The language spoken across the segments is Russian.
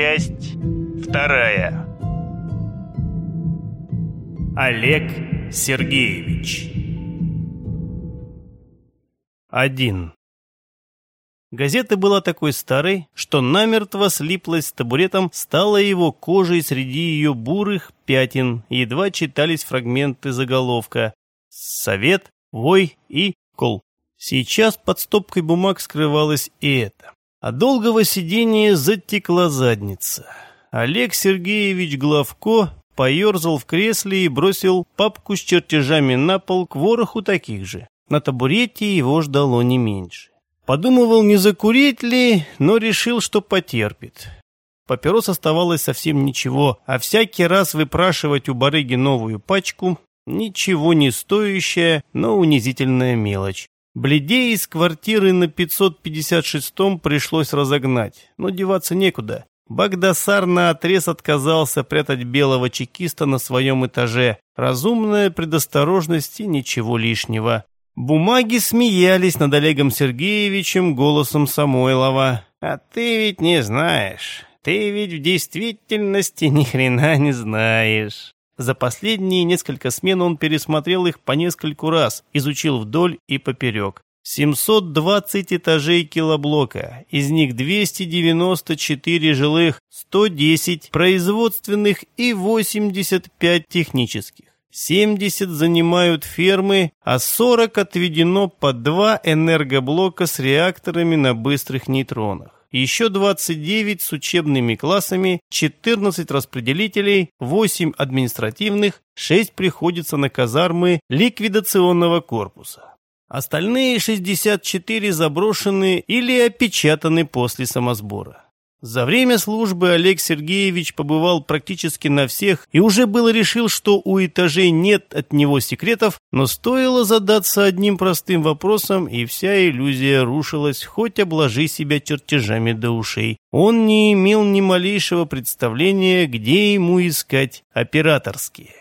Часть вторая. Олег Сергеевич. Один. Газета была такой старой, что намертво слиплась с табуретом, стала его кожей среди ее бурых пятен, едва читались фрагменты заголовка «Совет», «Вой» и «Кол». Сейчас под стопкой бумаг скрывалось и это. От долгого сидения затекла задница. Олег Сергеевич Главко поерзал в кресле и бросил папку с чертежами на пол к вороху таких же. На табурете его ждало не меньше. Подумывал, не закурить ли, но решил, что потерпит. Папирос оставалось совсем ничего, а всякий раз выпрашивать у барыги новую пачку – ничего не стоящая, но унизительная мелочь. Бледей из квартиры на 556-м пришлось разогнать, но деваться некуда. Багдасар наотрез отказался прятать белого чекиста на своем этаже. Разумная предосторожность и ничего лишнего. Бумаги смеялись над Олегом Сергеевичем голосом Самойлова. «А ты ведь не знаешь. Ты ведь в действительности ни хрена не знаешь». За последние несколько смен он пересмотрел их по нескольку раз, изучил вдоль и поперек. 720 этажей килоблока, из них 294 жилых, 110 производственных и 85 технических. 70 занимают фермы, а 40 отведено под два энергоблока с реакторами на быстрых нейтронах. Еще 29 с учебными классами, 14 распределителей, 8 административных, 6 приходится на казармы ликвидационного корпуса. Остальные 64 заброшены или опечатаны после самосбора. За время службы Олег Сергеевич побывал практически на всех и уже было решил, что у этажей нет от него секретов, но стоило задаться одним простым вопросом, и вся иллюзия рушилась, хоть обложи себя чертежами до ушей. Он не имел ни малейшего представления, где ему искать операторские.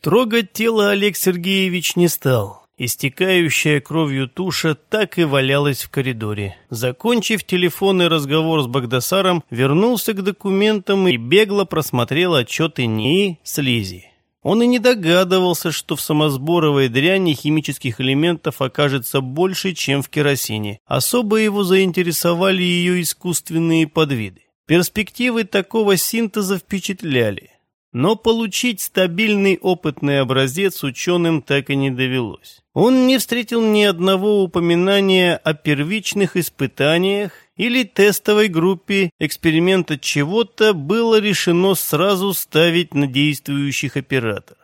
Трогать тело Олег Сергеевич не стал. Истекающая кровью туша так и валялась в коридоре. Закончив телефонный разговор с Багдасаром, вернулся к документам и бегло просмотрел отчеты НИИ слизи. Он и не догадывался, что в самосборовой дряни химических элементов окажется больше, чем в керосине. Особо его заинтересовали ее искусственные подвиды. Перспективы такого синтеза впечатляли. Но получить стабильный опытный образец ученым так и не довелось. Он не встретил ни одного упоминания о первичных испытаниях или тестовой группе эксперимента чего-то было решено сразу ставить на действующих операторах.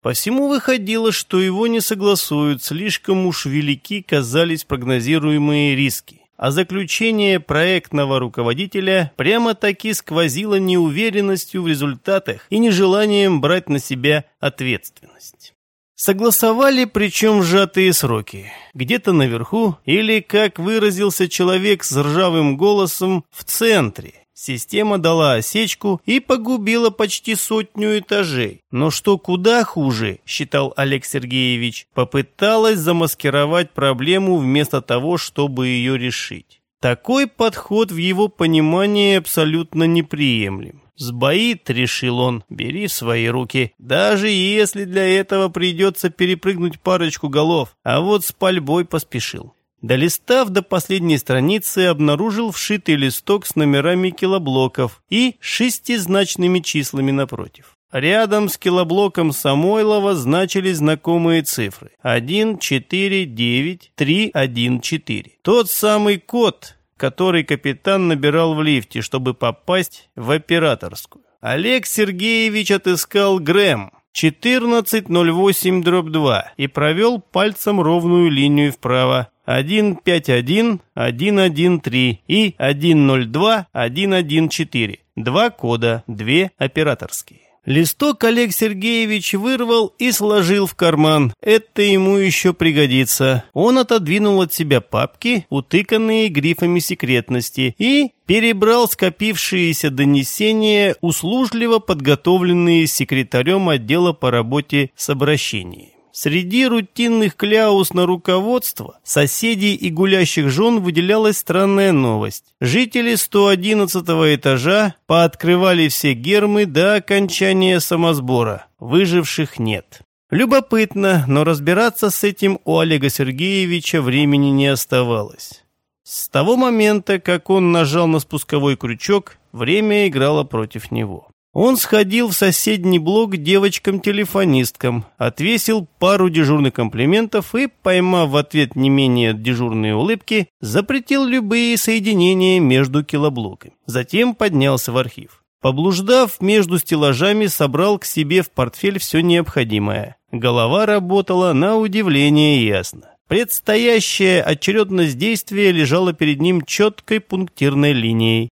Посему выходило, что его не согласуют, слишком уж велики казались прогнозируемые риски а заключение проектного руководителя прямо-таки сквозило неуверенностью в результатах и нежеланием брать на себя ответственность. Согласовали, причем сжатые сроки. Где-то наверху, или, как выразился человек с ржавым голосом, в центре. Система дала осечку и погубила почти сотню этажей. Но что куда хуже, считал Олег Сергеевич, попыталась замаскировать проблему вместо того, чтобы ее решить. Такой подход в его понимании абсолютно неприемлем. Сбоит, решил он, бери в свои руки, даже если для этого придется перепрыгнуть парочку голов, а вот с пальбой поспешил. Долистав до последней страницы, обнаружил вшитый листок с номерами килоблоков и шестизначными числами напротив. Рядом с килоблоком Самойлова значились знакомые цифры. 1, 4, 9, 3, 1, 4. Тот самый код, который капитан набирал в лифте, чтобы попасть в операторскую. Олег Сергеевич отыскал Грэм 1408-2 и провел пальцем ровную линию вправо. 151 113 и 102 114. Два кода, две операторские. Листок Олег Сергеевич вырвал и сложил в карман. Это ему еще пригодится. Он отодвинул от себя папки, утыканные грифами секретности, и перебрал скопившиеся донесения, услужливо подготовленные секретарем отдела по работе с обращениями. Среди рутинных кляус на руководство, соседей и гулящих жен выделялась странная новость. Жители 111 этажа пооткрывали все гермы до окончания самосбора. Выживших нет. Любопытно, но разбираться с этим у Олега Сергеевича времени не оставалось. С того момента, как он нажал на спусковой крючок, время играло против него. Он сходил в соседний блок девочкам-телефонисткам, отвесил пару дежурных комплиментов и, поймав в ответ не менее дежурные улыбки, запретил любые соединения между килоблоками. Затем поднялся в архив. Поблуждав между стеллажами, собрал к себе в портфель все необходимое. Голова работала на удивление ясно. Предстоящая очередность действия лежала перед ним четкой пунктирной линией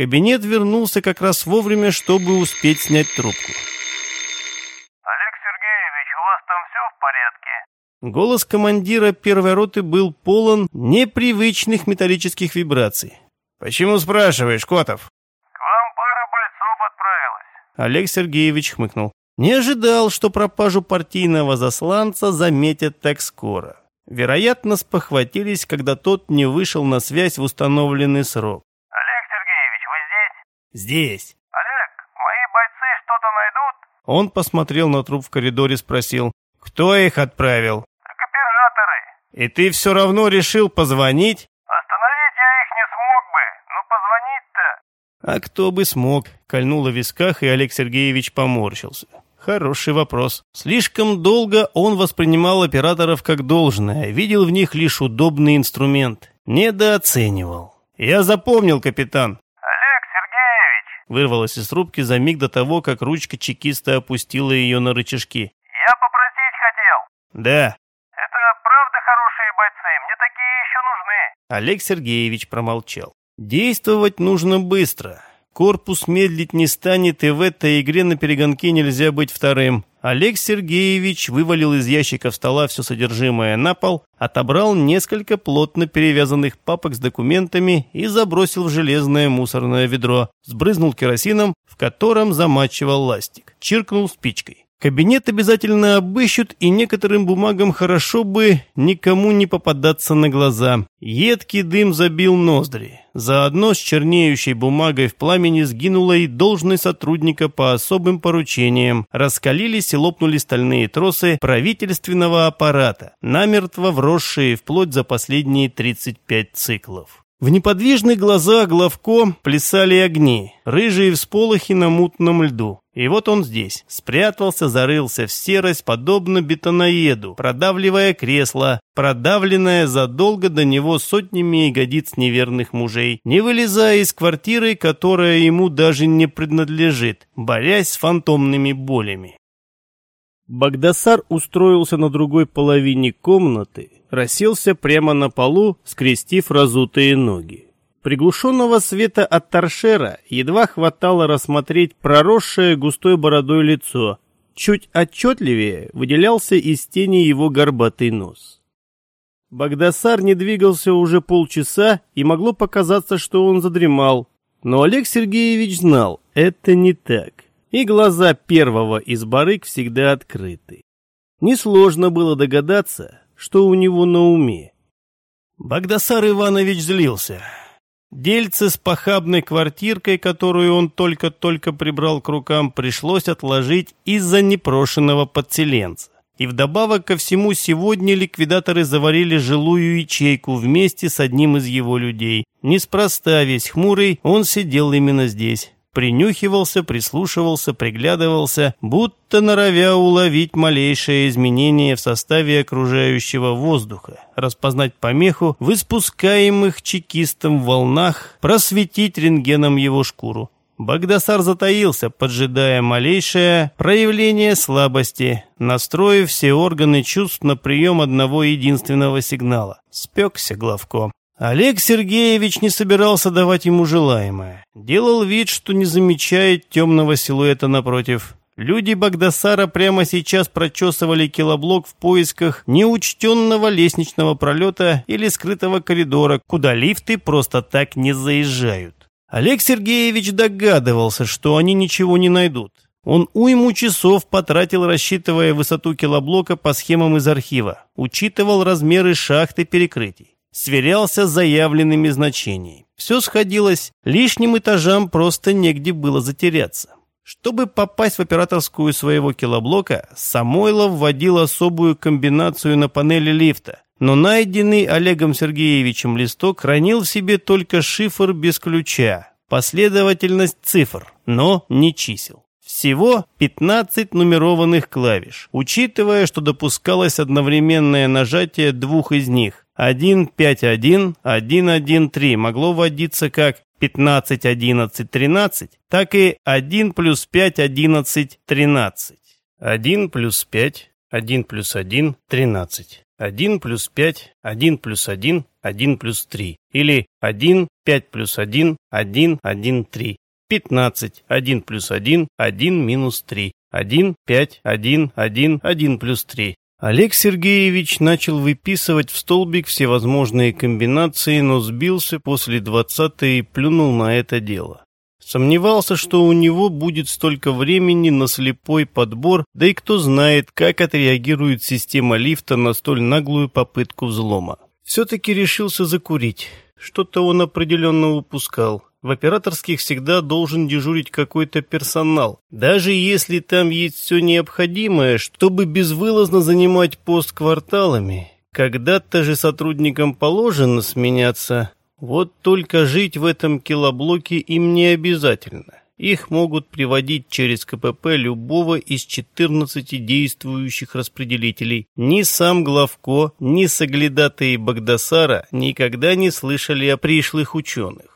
кабинет вернулся как раз вовремя, чтобы успеть снять трубку. «Олег Сергеевич, у вас там все в порядке?» Голос командира первой роты был полон непривычных металлических вибраций. «Почему спрашиваешь, Котов?» «К вам пара бойцов отправилась». Олег Сергеевич хмыкнул. Не ожидал, что пропажу партийного засланца заметят так скоро. Вероятно, спохватились, когда тот не вышел на связь в установленный срок. «Здесь». «Олег, мои бойцы что-то найдут?» Он посмотрел на труп в коридоре, спросил. «Кто их отправил?» «Так операторы». «И ты все равно решил позвонить?» «Остановить я их не смог бы, но позвонить-то...» «А кто бы смог?» — кольнуло в висках, и Олег Сергеевич поморщился. Хороший вопрос. Слишком долго он воспринимал операторов как должное, видел в них лишь удобный инструмент. Недооценивал. «Я запомнил, капитан. Вырвалась из трубки за миг до того, как ручка чекиста опустила ее на рычажки. «Я попросить хотел». «Да». «Это правда хорошие бойцы, мне такие еще нужны». Олег Сергеевич промолчал. «Действовать нужно быстро. Корпус медлить не станет, и в этой игре на перегонке нельзя быть вторым. Олег Сергеевич вывалил из ящиков стола все содержимое на пол, отобрал несколько плотно перевязанных папок с документами и забросил в железное мусорное ведро, сбрызнул керосином, в котором замачивал ластик, чиркнул спичкой. Кабинет обязательно обыщут, и некоторым бумагам хорошо бы никому не попадаться на глаза. Едкий дым забил ноздри. Заодно с чернеющей бумагой в пламени сгинула и должность сотрудника по особым поручениям. Раскалились и лопнули стальные тросы правительственного аппарата, намертво вросшие вплоть за последние 35 циклов. В неподвижных глазах Главко плясали огни, рыжие всполохи на мутном льду. И вот он здесь, спрятался, зарылся в серость, подобно бетоноеду, продавливая кресло, продавленное задолго до него сотнями ягодиц неверных мужей, не вылезая из квартиры, которая ему даже не принадлежит, борясь с фантомными болями. Багдасар устроился на другой половине комнаты, расселся прямо на полу, скрестив разутые ноги. Приглушенного света от торшера едва хватало рассмотреть проросшее густой бородой лицо. Чуть отчетливее выделялся из тени его горбатый нос. Багдасар не двигался уже полчаса, и могло показаться, что он задремал. Но Олег Сергеевич знал, это не так. И глаза первого из барыг всегда открыты. Несложно было догадаться, что у него на уме. Багдасар Иванович злился. Дельце с похабной квартиркой, которую он только-только прибрал к рукам, пришлось отложить из-за непрошенного подселенца. И вдобавок ко всему сегодня ликвидаторы заварили жилую ячейку вместе с одним из его людей. Неспроста весь хмурый, он сидел именно здесь принюхивался, прислушивался, приглядывался, будто норовя уловить малейшее изменение в составе окружающего воздуха, распознать помеху в испускаемых чекистом волнах, просветить рентгеном его шкуру. Багдасар затаился, поджидая малейшее проявление слабости, настроив все органы чувств на прием одного единственного сигнала. Спекся Главко. Олег Сергеевич не собирался давать ему желаемое. Делал вид, что не замечает темного силуэта напротив. Люди Багдасара прямо сейчас прочесывали килоблок в поисках неучтенного лестничного пролета или скрытого коридора, куда лифты просто так не заезжают. Олег Сергеевич догадывался, что они ничего не найдут. Он уйму часов потратил, рассчитывая высоту килоблока по схемам из архива, учитывал размеры шахты перекрытий, сверялся с заявленными значениями. Все сходилось, лишним этажам просто негде было затеряться. Чтобы попасть в операторскую своего килоблока, Самойлов вводил особую комбинацию на панели лифта, но найденный Олегом Сергеевичем листок хранил в себе только шифр без ключа, последовательность цифр, но не чисел. Всего 15 нумерованных клавиш, учитывая, что допускалось одновременное нажатие двух из них. 151, 113 могло вводиться как 15, 11, 13, так и 1 плюс 5, 11, 13. 1 плюс 5, 1 плюс 1, 13. 1 плюс 5, 1 плюс 1, 1 плюс 3. Или 1, 5 плюс 1, 1, 1, 3. 15, 1 плюс 1, 1 минус 3. 1, 5, 1, 1, 1 плюс 3. Олег Сергеевич начал выписывать в столбик всевозможные комбинации, но сбился после двадцатой и плюнул на это дело. Сомневался, что у него будет столько времени на слепой подбор, да и кто знает, как отреагирует система лифта на столь наглую попытку взлома. Все-таки решился закурить. Что-то он определенно упускал. В операторских всегда должен дежурить какой-то персонал, даже если там есть все необходимое, чтобы безвылазно занимать пост кварталами. Когда-то же сотрудникам положено сменяться, вот только жить в этом килоблоке им не обязательно. Их могут приводить через КПП любого из 14 действующих распределителей. Ни сам Главко, ни соглядатые Багдасара никогда не слышали о пришлых ученых.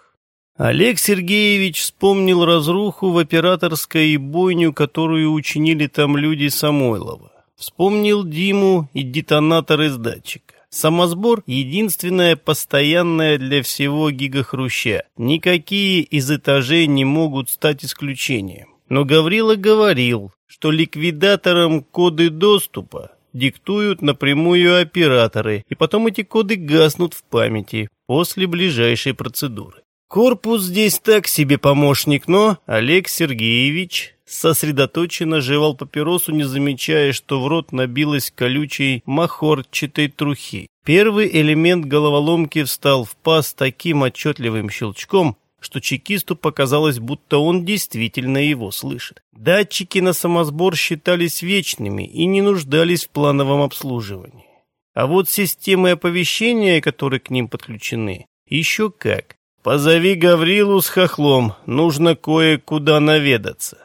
Олег Сергеевич вспомнил разруху в операторской и бойню, которую учинили там люди Самойлова. Вспомнил Диму и детонатор из датчика. Самосбор — единственное постоянное для всего гигахруща. Никакие из этажей не могут стать исключением. Но Гаврила говорил, что ликвидаторам коды доступа диктуют напрямую операторы, и потом эти коды гаснут в памяти после ближайшей процедуры. Корпус здесь так себе помощник, но Олег Сергеевич сосредоточенно жевал папиросу, не замечая, что в рот набилась колючей махорчатой трухи. Первый элемент головоломки встал в паз таким отчетливым щелчком, что чекисту показалось, будто он действительно его слышит. Датчики на самосбор считались вечными и не нуждались в плановом обслуживании. А вот системы оповещения, которые к ним подключены, еще как. «Позови Гаврилу с хохлом, нужно кое-куда наведаться».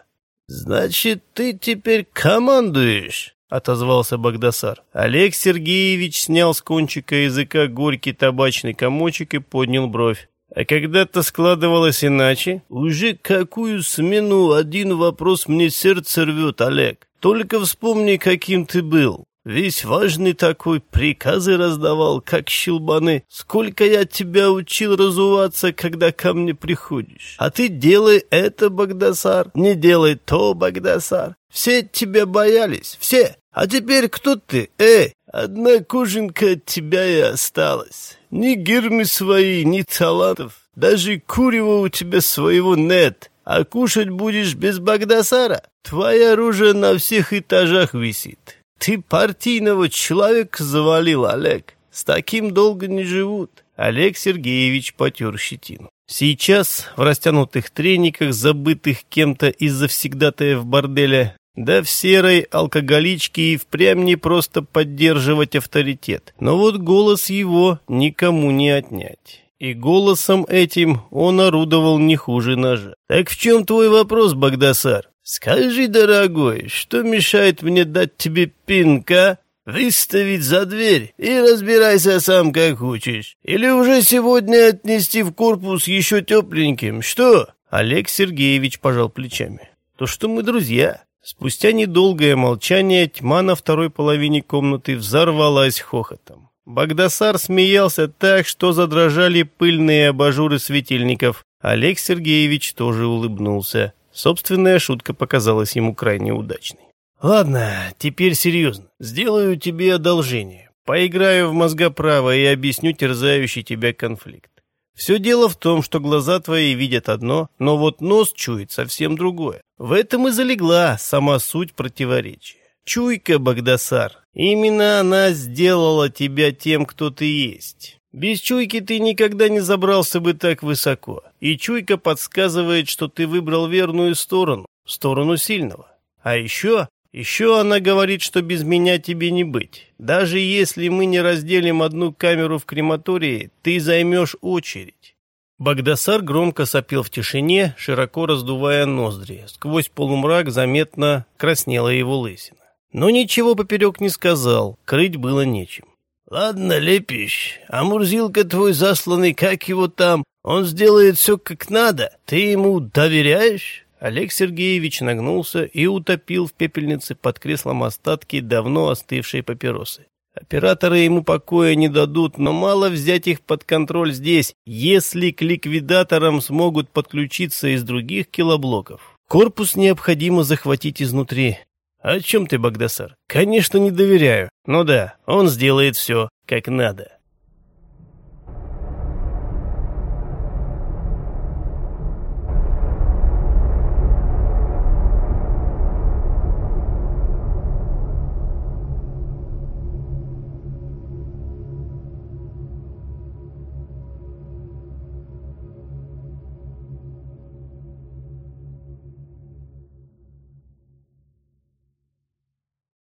«Значит, ты теперь командуешь?» — отозвался Багдасар. Олег Сергеевич снял с кончика языка горький табачный комочек и поднял бровь. А когда-то складывалось иначе. Уже какую смену один вопрос мне сердце рвет, Олег. Только вспомни, каким ты был. Весь важный такой, приказы раздавал, как щелбаны. Сколько я тебя учил разуваться, когда ко мне приходишь. А ты делай это, Багдасар, не делай то, Багдасар. Все тебя боялись, все. А теперь кто ты? Эй, одна кожинка от тебя и осталась. Ни гирмы свои, ни талантов. Даже курева у тебя своего нет. А кушать будешь без Багдасара? Твое оружие на всех этажах висит. Ты партийного человека завалил, Олег. С таким долго не живут. Олег Сергеевич потер щетину. Сейчас в растянутых трениках, забытых кем-то из-за всегдатая в борделе, да в серой алкоголичке и впрямь не просто поддерживать авторитет. Но вот голос его никому не отнять. И голосом этим он орудовал не хуже ножа. «Так в чем твой вопрос, Багдасар?» «Скажи, дорогой, что мешает мне дать тебе пинка, выставить за дверь и разбирайся сам как хочешь? Или уже сегодня отнести в корпус еще тепленьким? Что?» Олег Сергеевич пожал плечами. «То, что мы друзья». Спустя недолгое молчание тьма на второй половине комнаты взорвалась хохотом. Багдасар смеялся так, что задрожали пыльные абажуры светильников. Олег Сергеевич тоже улыбнулся. Собственная шутка показалась ему крайне удачной. «Ладно, теперь серьезно. Сделаю тебе одолжение. Поиграю в мозга право и объясню терзающий тебя конфликт. Все дело в том, что глаза твои видят одно, но вот нос чует совсем другое. В этом и залегла сама суть противоречия. Чуйка, Багдасар, именно она сделала тебя тем, кто ты есть. Без чуйки ты никогда не забрался бы так высоко. И чуйка подсказывает, что ты выбрал верную сторону, сторону сильного. А еще, еще она говорит, что без меня тебе не быть. Даже если мы не разделим одну камеру в крематории, ты займешь очередь. Багдасар громко сопел в тишине, широко раздувая ноздри. Сквозь полумрак заметно краснела его лысина. Но ничего поперек не сказал, крыть было нечем. «Ладно, лепищ, а Мурзилка твой засланный, как его там, он сделает все как надо. Ты ему доверяешь?» Олег Сергеевич нагнулся и утопил в пепельнице под креслом остатки давно остывшей папиросы. Операторы ему покоя не дадут, но мало взять их под контроль здесь, если к ликвидаторам смогут подключиться из других килоблоков. Корпус необходимо захватить изнутри. О чем ты, Багдасар? Конечно, не доверяю. Ну да, он сделает все как надо.